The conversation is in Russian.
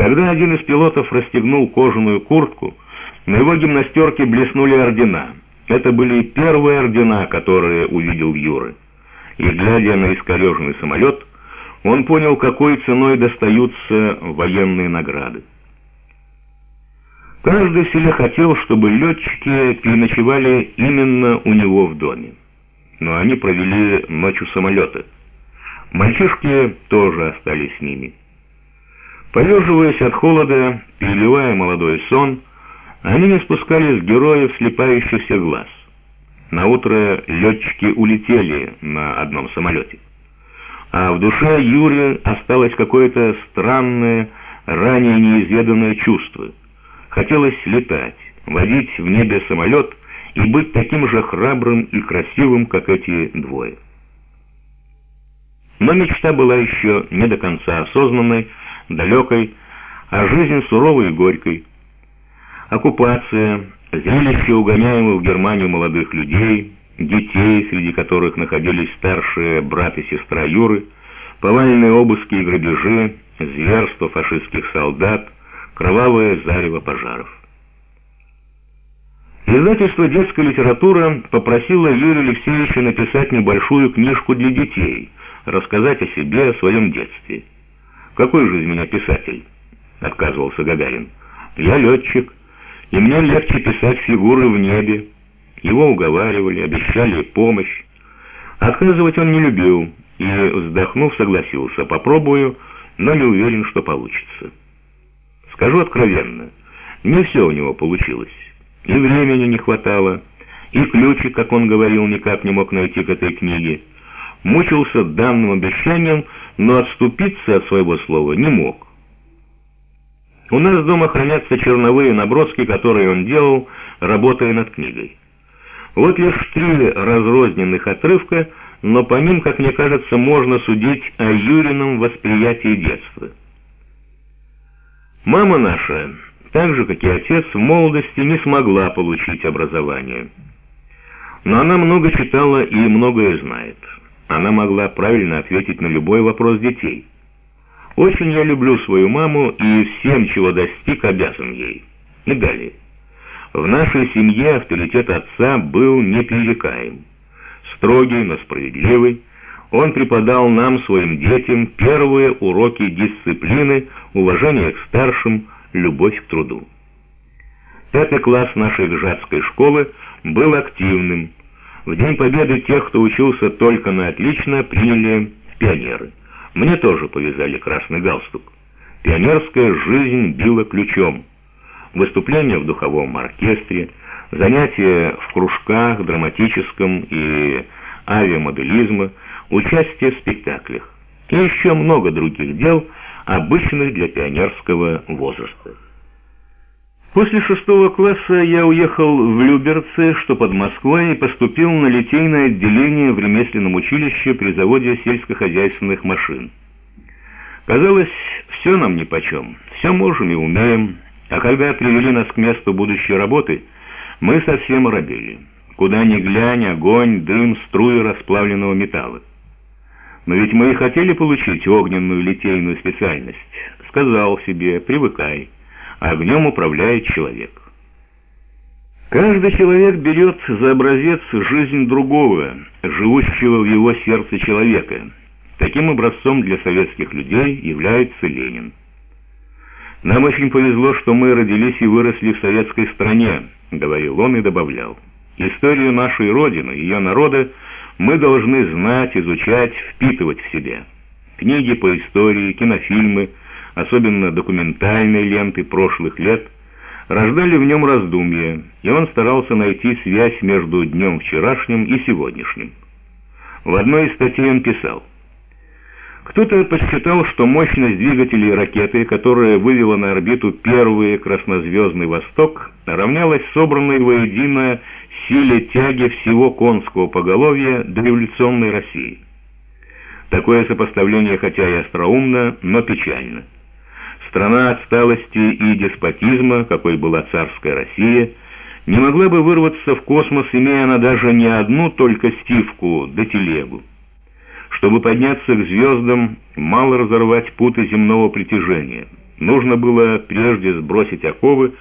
Когда один из пилотов расстегнул кожаную куртку, на его гимнастерке блеснули ордена. Это были первые ордена, которые увидел Юры. И, глядя на искореженный самолет, он понял, какой ценой достаются военные награды. Каждый в селе хотел, чтобы летчики переночевали именно у него в доме. Но они провели ночь у самолета. Мальчишки тоже остались с ними. Полеживаясь от холода, переливая молодой сон, они не спускали с героев слепающихся глаз. Наутро летчики улетели на одном самолете. А в душе Юрия осталось какое-то странное, ранее неизведанное чувство. Хотелось летать, водить в небе самолет и быть таким же храбрым и красивым, как эти двое. Но мечта была еще не до конца осознанной, далекой, а жизнь суровой и горькой. Оккупация, зрелище угоняемых в Германию молодых людей, детей, среди которых находились старшие брат и сестра Юры, повальные обыски и грабежи, зверство фашистских солдат, кровавое зарево пожаров. Издательство «Детская литература» попросило Юрия Алексеевича написать небольшую книжку для детей, рассказать о себе, о своем детстве. «Какой же из меня писатель?» — отказывался Гагарин. «Я летчик, и мне легче писать фигуры в небе». Его уговаривали, обещали помощь. Отказывать он не любил и, вздохнув, согласился. Попробую, но не уверен, что получится. Скажу откровенно, не все у него получилось. И времени не хватало, и ключик, как он говорил, никак не мог найти к этой книге. Мучился данным обещанием, но отступиться от своего слова не мог. У нас дома хранятся черновые наброски, которые он делал, работая над книгой. Вот лишь три разрозненных отрывка, но по ним, как мне кажется, можно судить о Юрином восприятии детства. Мама наша, так же, как и отец, в молодости не смогла получить образование. Но она много читала и многое знает. Она могла правильно ответить на любой вопрос детей. Очень я люблю свою маму и всем, чего достиг, обязан ей. И далее. В нашей семье авторитет отца был непререкаем. Строгий, но справедливый, он преподал нам, своим детям, первые уроки дисциплины, уважения к старшим, любовь к труду. Пятый класс нашей гжатской школы был активным. В День Победы тех, кто учился только на отлично, приняли пионеры. Мне тоже повязали красный галстук. Пионерская жизнь била ключом выступления в духовом оркестре, занятия в кружках, драматическом и авиамоделизма, участие в спектаклях и еще много других дел, обычных для пионерского возраста. После шестого класса я уехал в Люберцы, что под Москвой, и поступил на литейное отделение в ремесленном училище при заводе сельскохозяйственных машин. Казалось, все нам нипочем, все можем и умеем, а когда привели нас к месту будущей работы, мы совсем оробели. Куда ни глянь, огонь, дым, струи расплавленного металла. Но ведь мы и хотели получить огненную литейную специальность. Сказал себе, привыкай, огнем управляет человек. Каждый человек берет за образец жизнь другого, живущего в его сердце человека. Таким образцом для советских людей является Ленин. «Нам очень повезло, что мы родились и выросли в советской стране», — говорил он и добавлял. «Историю нашей Родины, ее народа мы должны знать, изучать, впитывать в себя. Книги по истории, кинофильмы, особенно документальные ленты прошлых лет, рождали в нем раздумья, и он старался найти связь между днем вчерашним и сегодняшним. В одной из статей он писал, кто-то подсчитал, что мощность двигателей ракеты, которая вывела на орбиту первый краснозвездный «Восток», равнялась собранной воедино силе тяги всего конского поголовья до революционной России. Такое сопоставление хотя и остроумно, но печально. Страна отсталости и деспотизма, какой была царская Россия, не могла бы вырваться в космос, имея она даже не одну только стивку да телегу. Чтобы подняться к звездам, мало разорвать путы земного притяжения. Нужно было прежде сбросить оковы,